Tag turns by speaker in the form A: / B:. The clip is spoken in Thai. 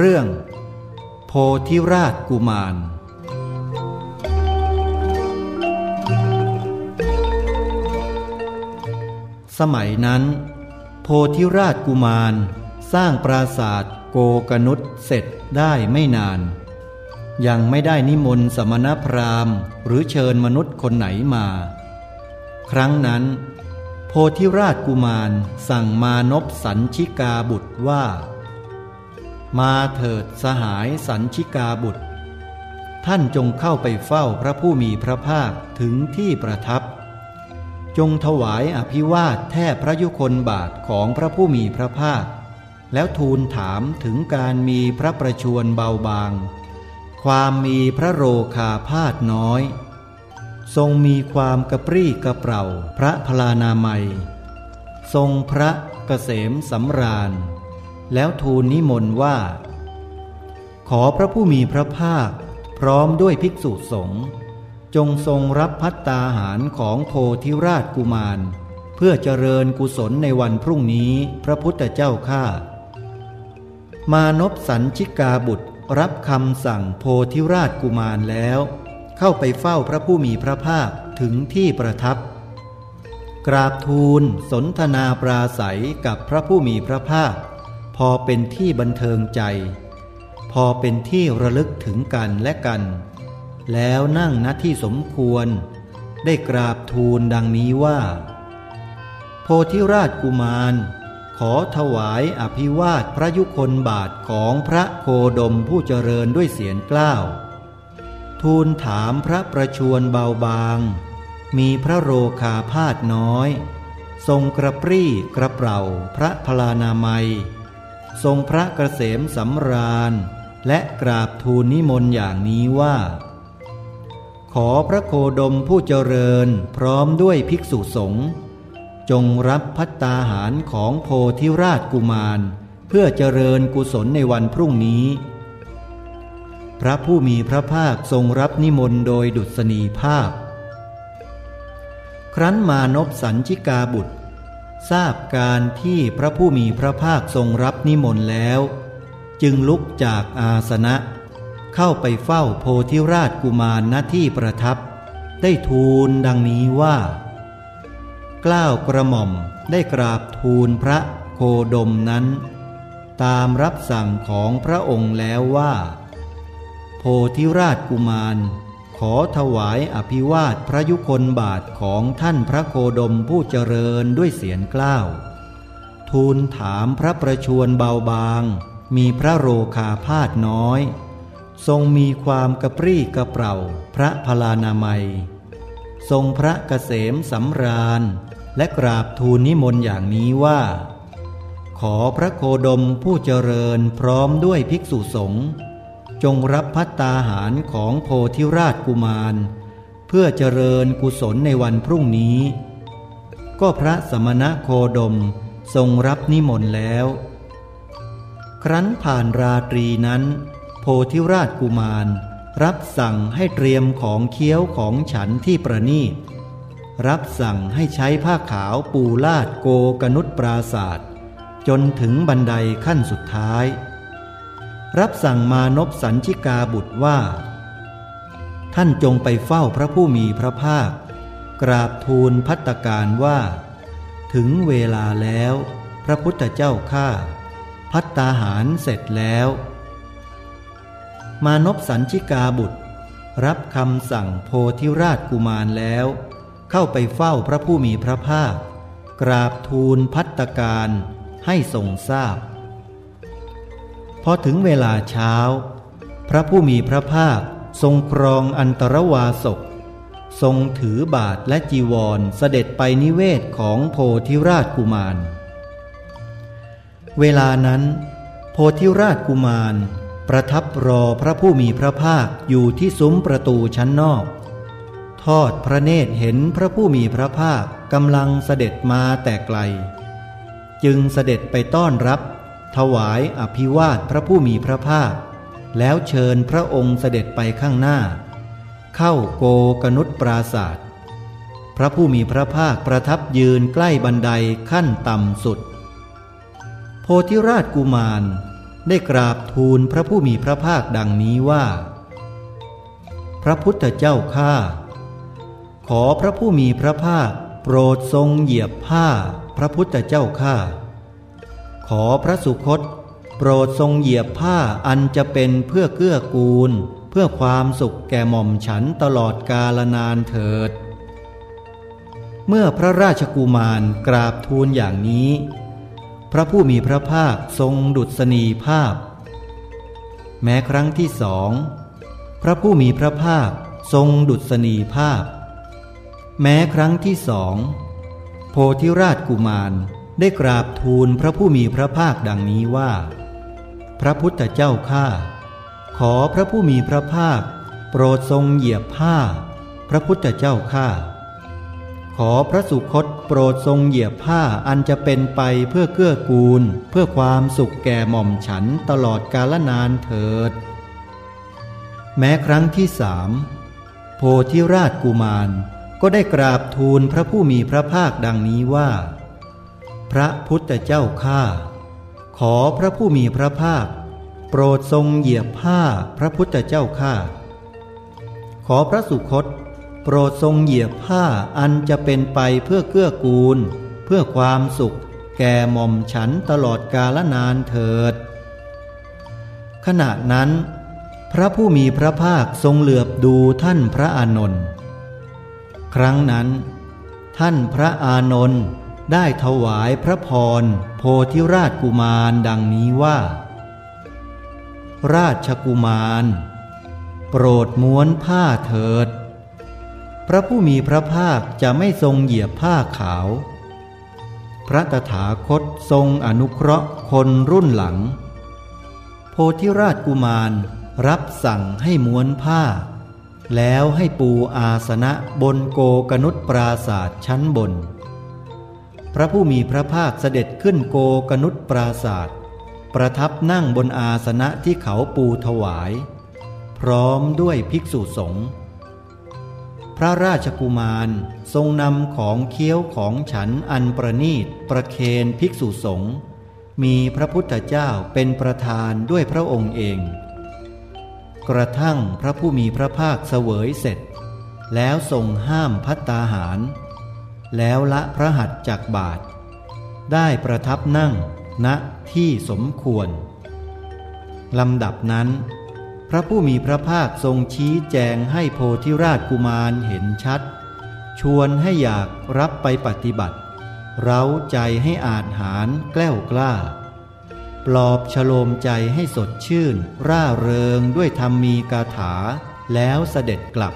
A: เรื่อง โพธิราชกุมาร สมัยนั้น โพธิราชกุมารสร้างปราสาทโกกนุษเสร็จได้ไม่นาน ยังไม่ได้นิมนต์สมณพราหมณ์ หรือเชิญมนุษย์คนไหนมา ครั้งนั้น โพธิราชกุมารสั่งมานพสัญชิกาบุตรว่า มาเถิดสหายสัญชิกาบุตร ท่านจงเข้าไปเฝ้าพระผู้มีพระภาคถึงที่ประทับ จงถวายอภิวาทแทบพระยุคลบาทของพระผู้มีพระภาค แล้วทูลถามถึงการมีพระประชวรเบาบาง ความมีพระโรคาพาดน้อย ทรงมีความกระปรี้กระเปร่าพระพลานามัย ทรงพระเกษมสำราญ แล้วทูลนิมนต์ว่า ขอพระผู้มีพระภาค พร้อมด้วยภิกษุสงฆ์จงทรงรับพัตตาหารของโพธิราชกุมาร เพื่อเจริญกุศลในวันพรุ่งนี้พระพุทธเจ้าข้ามานพสัญชิกาบุตรรับคำสั่งโพธิราชกุมารแล้ว เข้าไปเฝ้าพระผู้มีพระภาคถึงที่ประทับ กราบทูลสนทนาปราศัยกับพระผู้มีพระภาค พอเป็นที่บันเทิงใจ พอเป็นที่ระลึกถึงกันและกัน แล้วนั่งณที่สมควร ได้กราบทูลดังนี้ว่า โพธิราชกุมารขอถวายอภิวาทพระยุคลบาทของพระโคดมผู้เจริญด้วยเสียงกล้าว ทูลถามพระประชวนเบาบาง มีพระโรคาพาดน้อย ทรงกระปรี้กระเป่าพระพลานามัย ทรงพระเกษมสำราญ และกราบทูลนิมนต์อย่างนี้ว่า ขอพระโคดมผู้เจริญพร้อมด้วยภิกษุสงฆ์จงรับพัตตาหารของโพธิราชกุมาร เพื่อเจริญกุศลในวันพรุ่งนี้ พระผู้มีพระภาคทรงรับนิมนต์โดยดุษณีภาพ ครั้นมานพสัญชิกาบุตร ทราบการที่พระผู้มีพระภาคทรงรับนิมนต์แล้ว จึงลุกจากอาสนะ เข้าไปเฝ้าโพธิราชกุมารณที่ประทับ ได้ทูลดังนี้ว่า กล้าวกระหม่อมได้กราบทูลพระโคดมนั้น ตามรับสั่งของพระองค์แล้วว่า โพธิราชกุมาร ขอถวายอภิวาทพระยุคลบาทของท่านพระโคดมผู้เจริญด้วยเสียงกล้าว ทูลถามพระประชวนเบาบาง มีพระโรคาพาดน้อย ทรงมีความกระปรี้กระเปร่าพระพลานามัย ทรงพระเกษมสำราญ และกราบทูลนิมนต์อย่างนี้ว่า ขอพระโคดมผู้เจริญพร้อมด้วยภิกษุสงฆ์ จงรับพัตตาหารของโพธิราชกุมาร เพื่อเจริญกุศลในวันพรุ่งนี้ ก็พระสมณะโคดมทรงรับนิมนต์แล้ว ครั้นผ่านราตรีนั้น โพธิราชกุมารรับสั่งให้เตรียมของเคี้ยวของฉันที่ประนีต รับสั่งให้ใช้ผ้าขาวปูลาดโกกนุษปราศาสตร์จนถึงบันไดขั้นสุดท้าย รับสั่งมานพสัญชิกาบุตรว่า ท่านจงไปเฝ้าพระผู้มีพระภาค กราบทูลพัตการว่า ถึงเวลาแล้ว พระพุทธเจ้าข้าพัตตาหารเสร็จแล้ว มานพสัญชิกาบุตร รับคำสั่งโพธิราชกุมารแล้ว เข้าไปเฝ้าพระผู้มีพระภาค กราบทูลพัตการให้ทรงทราบพ พอถึงเวลาเช้า พระผู้มีพระภาคทรงครองอันตรวาสก ทรงถือบาทและจีวรเสด็จไปนิเวศของโพธิราชกุมาร เวลานั้น โพธิราชกุมาร ประทับรอพระผู้มีพระภาคอยู่ที่ซุ้มประตูชั้นนอก ทอดพระเนตรเห็นพระผู้มีพระภาคกำลังเสด็จมาแต่ไกล จึงเสด็จไปต้อนรับ ถวายอภิวาทพระผู้มีพระภาค แล้วเชิญพระองค์เสด็จไปข้างหน้า เข้าโกกนุษปราศาสตร์พระผู้มีพระภาคประทับยืนใกล้บันไดขั้นต่ำสุด โพธิราชกุมารได้กราบทูลพระผู้มีพระภาคดังนี้ว่า พระพุทธเจ้าข้าขอพระผู้มีพระภาคโปรดทรงเหยียบผ้าพระพุทธเจ้าข้า ขอพระสุคต โปรดทรงเหยียบผ้าอันจะเป็นเพื่อเกื้อกูล เพื่อความสุขแก่หม่อมฉันตลอดกาลนานเถิด เมื่อพระราชกุมารกราบทูลอย่างนี้ พระผู้มีพระภาคทรงดุษณีภาพ แม้ครั้งที่สอง พระผู้มีพระภาคทรงดุษณีภาพ แม้ครั้งที่สองโพธิราชกุมาร ได้กราบทูลพระผู้มีพระภาคดังนี้ว่า พระพุทธเจ้าข้าขอพระผู้มีพระภาค โปรดทรงเหยียบผ้า พระพุทธเจ้าข้าขอพระสุคตโปรดทรงเหยียบผ้าอันจะเป็นไปเพื่อเกื้อกูล เพื่อความสุขแก่หม่อมฉันตลอดกาลนานเถิด แม้ครั้งที่สามโพธิราชกุมารก็ได้กราบทูลพระผู้มีพระภาคดังนี้ว่า พระพุทธเจ้าข้าขอพระผู้มีพระภาค โปรดทรงเหยียบผ้าพระพุทธเจ้าข้าขอพระสุคต โปรดทรงเหยียบผ้าอันจะเป็นไปเพื่อเกื้อกูล เพื่อความสุข แก่หม่อมฉันตลอดกาลนานเถิด ขณะนั้น พระผู้มีพระภาคทรงเหลือบดูท่านพระอานนท์ครั้งนั้น ท่านพระอานนท์ ได้ถวายพระพรโพธิราชกุมารดังนี้ว่า ราชกุมาร โปรดม้วนผ้าเถิด พระผู้มีพระภาคจะไม่ทรงเหยียบผ้าขาว พระตถาคตทรงอนุเคราะห์คนรุ่นหลัง โพธิราชกุมารรับสั่งให้ม้วนผ้า แล้วให้ปูอาสนะบนโกกนุษปราศาสตร์ชั้นบน พระผู้มีพระภาคเสด็จขึ้นโกกนุษปราศาสตร์ประทับนั่งบนอาสนะที่เขาปูถวาย พร้อมด้วยภิกษุสงฆ์พระราชกุมารทรงนำของเคี้ยวของฉันอันประนีตประเคนภิกษุสงฆ์มีพระพุทธเจ้าเป็นประธานด้วยพระองค์เอง กระทั่งพระผู้มีพระภาคเสวยเสร็จ แล้วทรงห้ามพัตตาหาร แล้วละพระหัตถ์จากบาท ได้ประทับนั่งณที่สมควร ลำดับนั้น พระผู้มีพระภาคทรงชี้แจงให้โพธิราชกุมารเห็นชัด ชวนให้อยากรับไปปฏิบัติ เร้าใจให้อาจหารแกล้วกล้า ปลอบฉโลมใจให้สดชื่น ร่าเริงด้วยธรรมมีกาถาแล้วเสด็จกลับ